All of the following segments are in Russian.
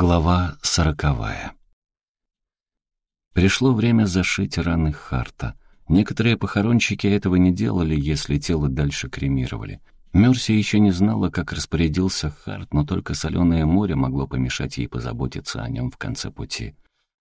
Глава сороковая. Пришло время зашить раны Харта. Некоторые похоронщики этого не делали, если тело дальше кремировали. Мерси еще не знала, как распорядился Харт, но только соленое море могло помешать ей позаботиться о нем в конце пути.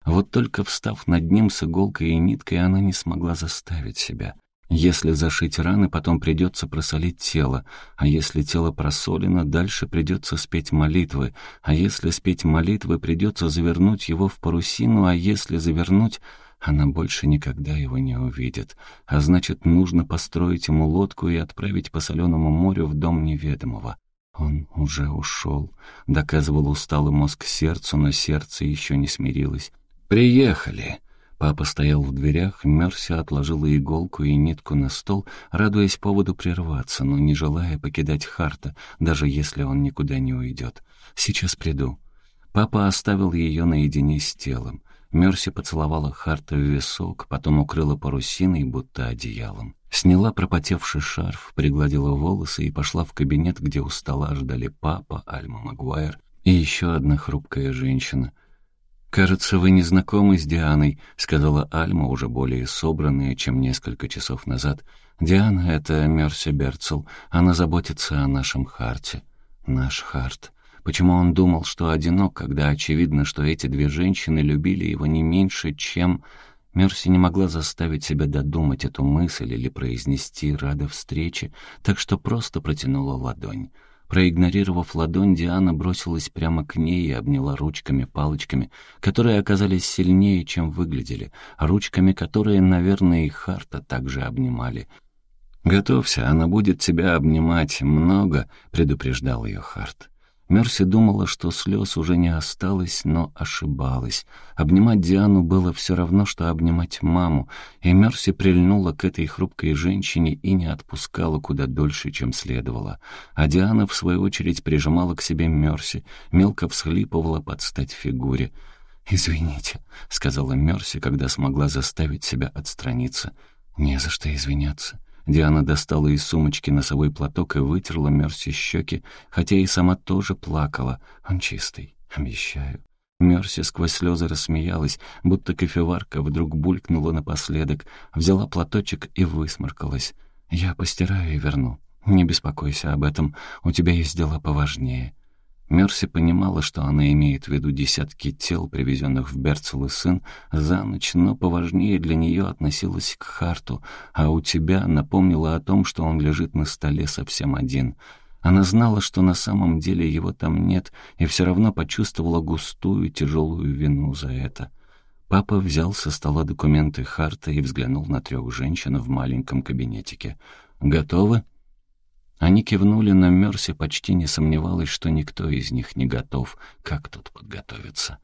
Вот только встав над ним с иголкой и ниткой, она не смогла заставить себя — если зашить раны, потом придется просолить тело, а если тело просолено, дальше придется спеть молитвы, а если спеть молитвы, придется завернуть его в парусину, а если завернуть, она больше никогда его не увидит. А значит, нужно построить ему лодку и отправить по соленому морю в дом неведомого. Он уже ушел, доказывал усталый мозг сердцу, но сердце еще не смирилось. «Приехали!» Папа стоял в дверях, Мерси отложила иголку и нитку на стол, радуясь поводу прерваться, но не желая покидать Харта, даже если он никуда не уйдет. «Сейчас приду». Папа оставил ее наедине с телом. Мерси поцеловала Харта в висок, потом укрыла парусиной, будто одеялом. Сняла пропотевший шарф, пригладила волосы и пошла в кабинет, где у стола ждали папа, Альма Магуайр и еще одна хрупкая женщина — «Кажется, вы не знакомы с Дианой», — сказала Альма, уже более собранная, чем несколько часов назад. «Диана — это Мерси Берцел. Она заботится о нашем Харте». «Наш Харт». Почему он думал, что одинок, когда очевидно, что эти две женщины любили его не меньше, чем... Мерси не могла заставить себя додумать эту мысль или произнести «рада встрече», так что просто протянула ладонь. Проигнорировав ладонь, Диана бросилась прямо к ней и обняла ручками-палочками, которые оказались сильнее, чем выглядели, ручками, которые, наверное, и Харта также обнимали. «Готовься, она будет тебя обнимать много», — предупреждал ее Харт. Мерси думала, что слез уже не осталось, но ошибалась. Обнимать Диану было все равно, что обнимать маму, и Мерси прильнула к этой хрупкой женщине и не отпускала куда дольше, чем следовало. А Диана, в свою очередь, прижимала к себе Мерси, мелко всхлипывала под стать фигуре. «Извините», — сказала Мерси, когда смогла заставить себя отстраниться. «Не за что извиняться». Диана достала из сумочки носовой платок и вытерла Мерси щеки, хотя и сама тоже плакала. Он чистый, обещаю. Мерси сквозь слезы рассмеялась, будто кофеварка вдруг булькнула напоследок, взяла платочек и высморкалась. «Я постираю и верну. Не беспокойся об этом, у тебя есть дела поважнее». Мерси понимала, что она имеет в виду десятки тел, привезенных в Берцел и сын, за ночь, но поважнее для нее относилась к Харту, а у тебя напомнила о том, что он лежит на столе совсем один. Она знала, что на самом деле его там нет, и все равно почувствовала густую, тяжелую вину за это. Папа взял со стола документы Харта и взглянул на трех женщин в маленьком кабинетике. «Готовы?» Они кивнули, но Мерси почти не сомневалась, что никто из них не готов. Как тут подготовиться?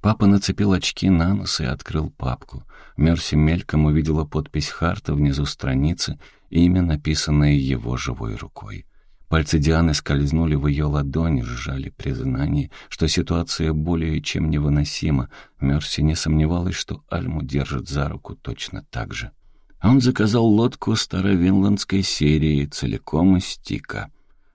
Папа нацепил очки на нос и открыл папку. Мерси мельком увидела подпись Харта внизу страницы, имя, написанное его живой рукой. Пальцы Дианы скользнули в ее ладони, сжали признание, что ситуация более чем невыносима. Мерси не сомневалась, что Альму держит за руку точно так же. Он заказал лодку старовинландской серии, целиком из тика.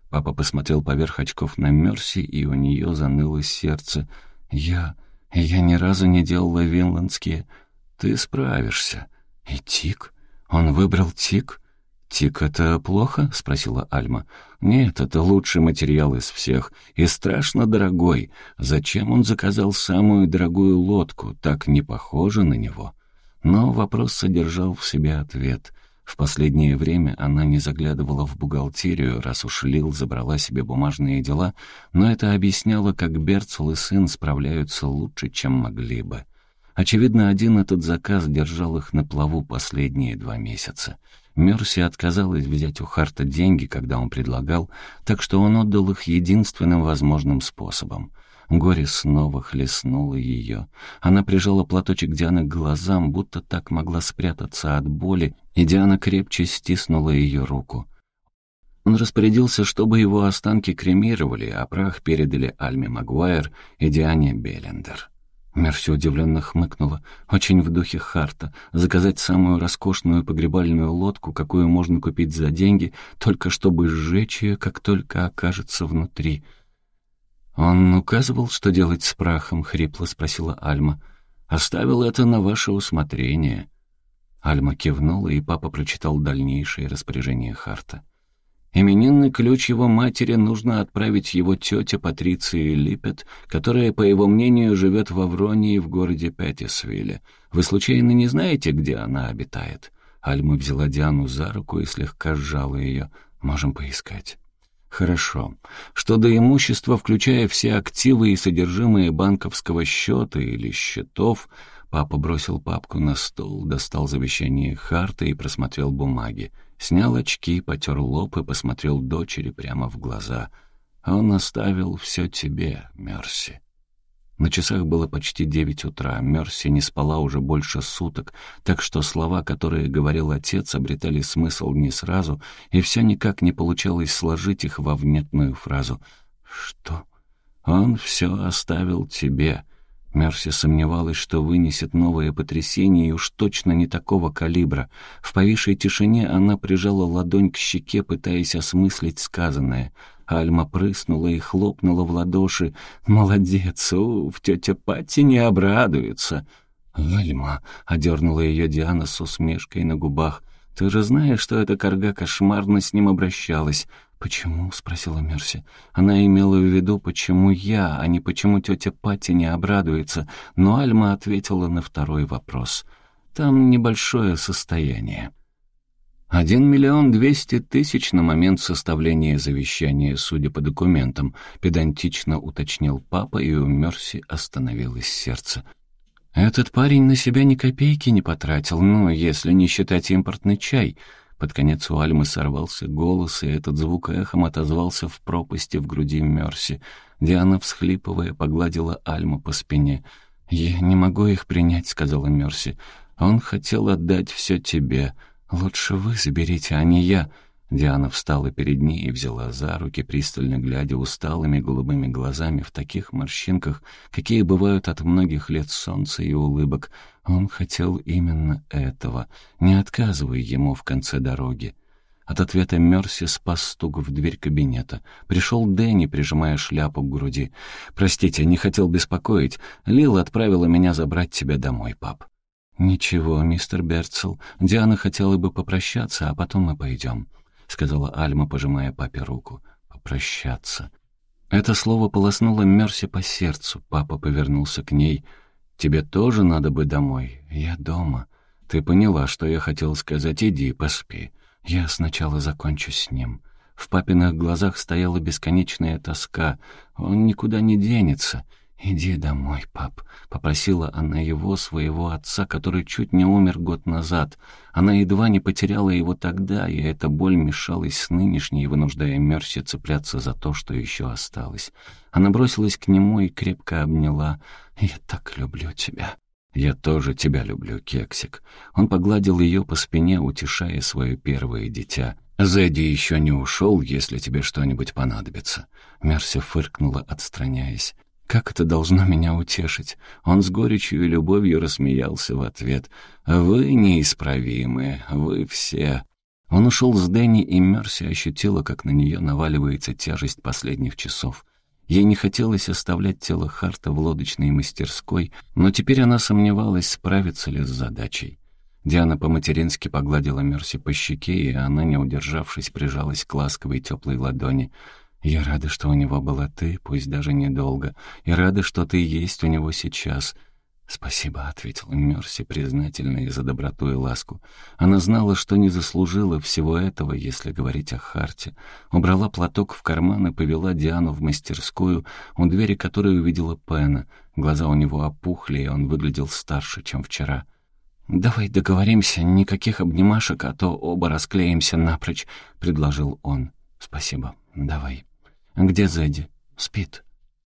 Папа посмотрел поверх очков на Мерси, и у нее заныло сердце. «Я... я ни разу не делала винландские. Ты справишься». «И тик? Он выбрал тик?» «Тик — это плохо?» — спросила Альма. «Нет, это лучший материал из всех и страшно дорогой. Зачем он заказал самую дорогую лодку? Так не похоже на него». Но вопрос содержал в себе ответ. В последнее время она не заглядывала в бухгалтерию, раз уж Лил забрала себе бумажные дела, но это объясняло, как Берцел и сын справляются лучше, чем могли бы. Очевидно, один этот заказ держал их на плаву последние два месяца. Мерси отказалась взять у Харта деньги, когда он предлагал, так что он отдал их единственным возможным способом — Горе снова хлестнуло ее. Она прижала платочек Дианы к глазам, будто так могла спрятаться от боли, и Диана крепче стиснула ее руку. Он распорядился, чтобы его останки кремировали, а прах передали Альме Магуайр и Диане Беллендер. Мерси удивленно хмыкнула. Очень в духе Харта. Заказать самую роскошную погребальную лодку, какую можно купить за деньги, только чтобы сжечь ее, как только окажется внутри — «Он указывал, что делать с прахом?» — хрипло спросила Альма. «Оставил это на ваше усмотрение». Альма кивнула, и папа прочитал дальнейшие распоряжения Харта. Именинный ключ его матери нужно отправить его тете Патриции Липпет, которая, по его мнению, живет в Авронии в городе Петтисвилле. Вы случайно не знаете, где она обитает?» Альма взяла Диану за руку и слегка сжала ее. «Можем поискать». «Хорошо. Что до имущества, включая все активы и содержимое банковского счета или счетов...» Папа бросил папку на стол, достал завещание Харта и просмотрел бумаги. Снял очки, потер лоб и посмотрел дочери прямо в глаза. «Он оставил все тебе, Мерси». На часах было почти девять утра. Мерси не спала уже больше суток, так что слова, которые говорил отец, обретали смысл не сразу, и все никак не получалось сложить их во внятную фразу. «Что? Он все оставил тебе». Мерси сомневалась, что вынесет новое потрясение и уж точно не такого калибра. В повисшей тишине она прижала ладонь к щеке, пытаясь осмыслить сказанное — Альма прыснула и хлопнула в ладоши. «Молодец, уф, тетя Патти не обрадуется». «Альма», — одернула ее Диана с усмешкой на губах, — «ты же знаешь, что эта корга кошмарно с ним обращалась». «Почему?» — спросила Мерси. Она имела в виду, почему я, а не почему тетя Патти не обрадуется, но Альма ответила на второй вопрос. «Там небольшое состояние». Один миллион двести тысяч на момент составления завещания, судя по документам, педантично уточнил папа, и у Мерси остановилось сердце. Этот парень на себя ни копейки не потратил, ну, если не считать импортный чай. Под конец у Альмы сорвался голос, и этот звук эхом отозвался в пропасти в груди Мерси. Диана, всхлипывая, погладила Альму по спине. «Я не могу их принять», — сказала Мерси. «Он хотел отдать все тебе». «Лучше вы заберите, а не я». Диана встала перед ней и взяла за руки, пристально глядя усталыми голубыми глазами в таких морщинках, какие бывают от многих лет солнца и улыбок. Он хотел именно этого. Не отказывай ему в конце дороги. От ответа Мерси спас стук в дверь кабинета. Пришел Дэнни, прижимая шляпу к груди. «Простите, не хотел беспокоить. Лил отправила меня забрать тебя домой, пап». «Ничего, мистер Берцел, Диана хотела бы попрощаться, а потом мы пойдем», — сказала Альма, пожимая папе руку. «Попрощаться». Это слово полоснуло Мерси по сердцу. Папа повернулся к ней. «Тебе тоже надо бы домой. Я дома. Ты поняла, что я хотел сказать. Иди, поспи. Я сначала закончу с ним». В папиных глазах стояла бесконечная тоска. Он никуда не денется. «Иди домой, пап», — попросила она его, своего отца, который чуть не умер год назад. Она едва не потеряла его тогда, и эта боль мешалась с нынешней, вынуждая Мерси цепляться за то, что еще осталось. Она бросилась к нему и крепко обняла. «Я так люблю тебя». «Я тоже тебя люблю, Кексик». Он погладил ее по спине, утешая свое первое дитя. «Зэдди еще не ушел, если тебе что-нибудь понадобится». Мерси фыркнула, отстраняясь. Как это должно меня утешить? Он с горечью и любовью рассмеялся в ответ. «Вы неисправимы, вы все». Он ушел с Дэнни, и Мерси ощутила, как на нее наваливается тяжесть последних часов. Ей не хотелось оставлять тело Харта в лодочной мастерской, но теперь она сомневалась, справится ли с задачей. Диана по-матерински погладила Мерси по щеке, и она, не удержавшись, прижалась к ласковой теплой ладони — я рада, что у него была ты, пусть даже недолго, и рада, что ты есть у него сейчас. «Спасибо», — ответила Мерси, признательная за доброту и ласку. Она знала, что не заслужила всего этого, если говорить о Харте. Убрала платок в карман и повела Диану в мастерскую, у двери которой увидела Пена. Глаза у него опухли, и он выглядел старше, чем вчера. «Давай договоримся, никаких обнимашек, а то оба расклеимся напрочь», — предложил он. «Спасибо, давай». «Где Зэдди?» «Спит».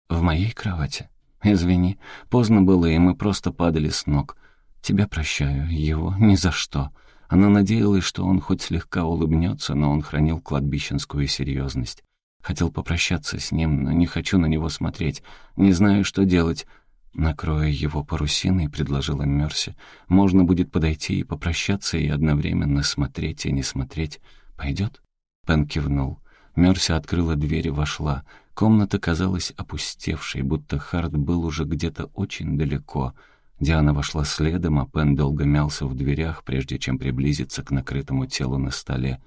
«В моей кровати?» «Извини, поздно было, и мы просто падали с ног. Тебя прощаю, его ни за что». Она надеялась, что он хоть слегка улыбнется, но он хранил кладбищенскую серьезность. Хотел попрощаться с ним, но не хочу на него смотреть. Не знаю, что делать. Накроя его парусиной, предложила Мерси. Можно будет подойти и попрощаться, и одновременно смотреть и не смотреть. Пойдет? Пен кивнул. Мерси открыла дверь и вошла. Комната казалась опустевшей, будто Харт был уже где-то очень далеко. Диана вошла следом, а Пен долго мялся в дверях, прежде чем приблизиться к накрытому телу на столе.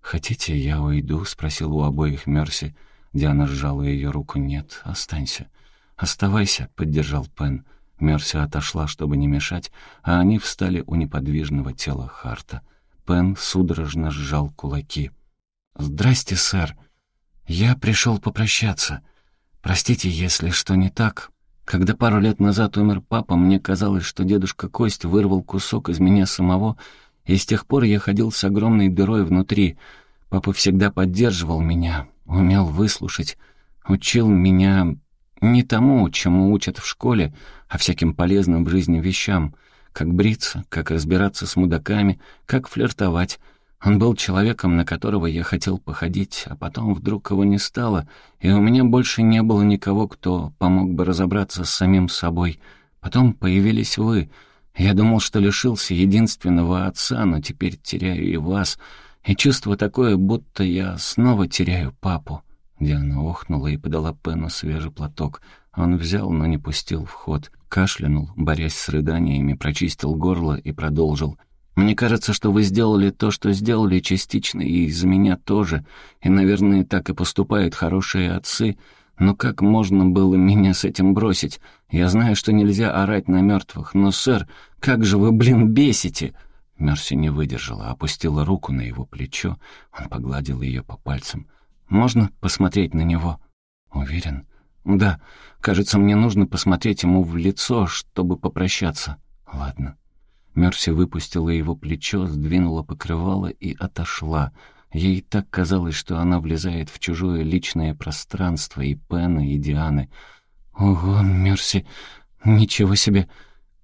«Хотите, я уйду?» — спросил у обоих Мерси. Диана сжала ее руку. «Нет, останься». «Оставайся», — поддержал Пен. Мерси отошла, чтобы не мешать, а они встали у неподвижного тела Харта. Пен судорожно сжал кулаки. «Здрасте, сэр. Я пришел попрощаться. Простите, если что не так. Когда пару лет назад умер папа, мне казалось, что дедушка Кость вырвал кусок из меня самого, и с тех пор я ходил с огромной дырой внутри. Папа всегда поддерживал меня, умел выслушать, учил меня не тому, чему учат в школе, а всяким полезным в жизни вещам, как бриться, как разбираться с мудаками, как флиртовать. Он был человеком, на которого я хотел походить, а потом вдруг его не стало, и у меня больше не было никого, кто помог бы разобраться с самим собой. Потом появились вы. Я думал, что лишился единственного отца, но теперь теряю и вас. И чувство такое, будто я снова теряю папу. Диана охнула и подала Пену свежий платок. Он взял, но не пустил в ход. Кашлянул, борясь с рыданиями, прочистил горло и продолжил — мне кажется, что вы сделали то, что сделали частично, и из-за меня тоже. И, наверное, так и поступают хорошие отцы. Но как можно было меня с этим бросить? Я знаю, что нельзя орать на мертвых, но, сэр, как же вы, блин, бесите!» Мерси не выдержала, опустила руку на его плечо. Он погладил ее по пальцам. «Можно посмотреть на него?» «Уверен?» «Да. Кажется, мне нужно посмотреть ему в лицо, чтобы попрощаться». «Ладно». Мерси выпустила его плечо, сдвинула покрывало и отошла. Ей так казалось, что она влезает в чужое личное пространство и Пена, и Дианы. «Ого, Мерси, ничего себе!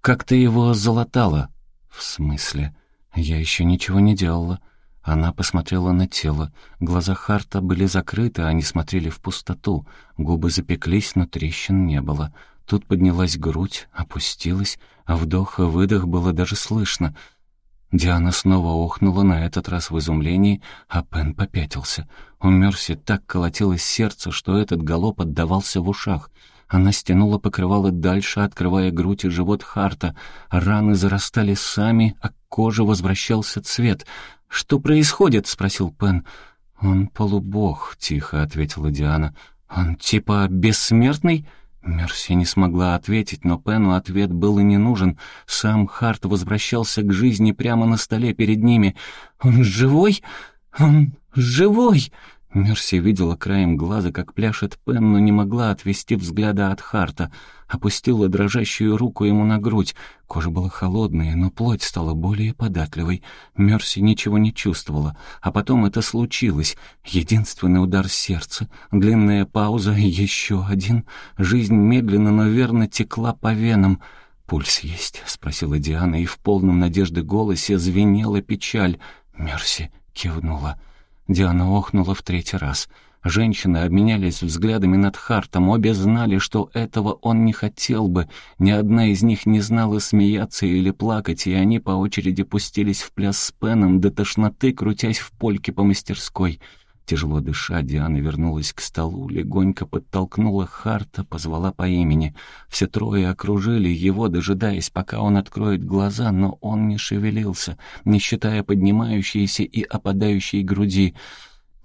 Как ты его залатала?» «В смысле? Я еще ничего не делала». Она посмотрела на тело. Глаза Харта были закрыты, они смотрели в пустоту. Губы запеклись, но трещин не было. Тут поднялась грудь, опустилась, а вдох и выдох было даже слышно. Диана снова охнула, на этот раз в изумлении, а Пен попятился. У Мерси так колотилось сердце, что этот галоп отдавался в ушах. Она стянула покрывало дальше, открывая грудь и живот Харта. Раны зарастали сами, а к коже возвращался цвет. «Что происходит?» — спросил Пен. «Он полубог», — тихо ответила Диана. «Он типа бессмертный?» Мерси не смогла ответить, но Пену ответ был и не нужен. Сам Харт возвращался к жизни прямо на столе перед ними. «Он живой? Он живой?» Мерси видела краем глаза, как пляшет Пен, но не могла отвести взгляда от Харта. Опустила дрожащую руку ему на грудь. Кожа была холодная, но плоть стала более податливой. Мерси ничего не чувствовала. А потом это случилось. Единственный удар сердца, длинная пауза, еще один. Жизнь медленно, но верно текла по венам. «Пульс есть?» — спросила Диана, и в полном надежды голосе звенела печаль. Мерси кивнула. Диана охнула в третий раз. Женщины обменялись взглядами над Хартом, обе знали, что этого он не хотел бы. Ни одна из них не знала смеяться или плакать, и они по очереди пустились в пляс с Пеном до тошноты, крутясь в польке по мастерской. Тяжело дыша, Диана вернулась к столу, легонько подтолкнула Харта, позвала по имени. Все трое окружили его, дожидаясь, пока он откроет глаза, но он не шевелился, не считая поднимающейся и опадающей груди.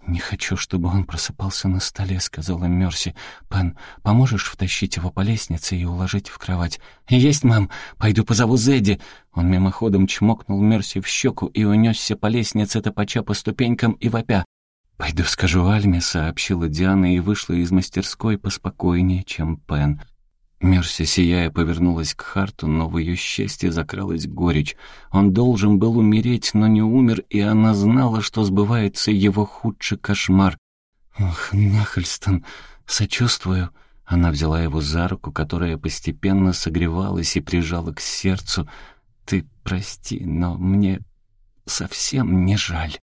«Не хочу, чтобы он просыпался на столе», — сказала Мерси. «Пен, поможешь втащить его по лестнице и уложить в кровать?» «Есть, мам. Пойду позову Зедди». Он мимоходом чмокнул Мерси в щеку и унесся по лестнице, топача по ступенькам и вопя. «Пойду скажу Альме», — сообщила Диана и вышла из мастерской поспокойнее, чем Пен. Мерси, сияя, повернулась к Харту, но в ее счастье закралась горечь. Он должен был умереть, но не умер, и она знала, что сбывается его худший кошмар. «Ох, Нахальстон, сочувствую». Она взяла его за руку, которая постепенно согревалась и прижала к сердцу. «Ты прости, но мне совсем не жаль».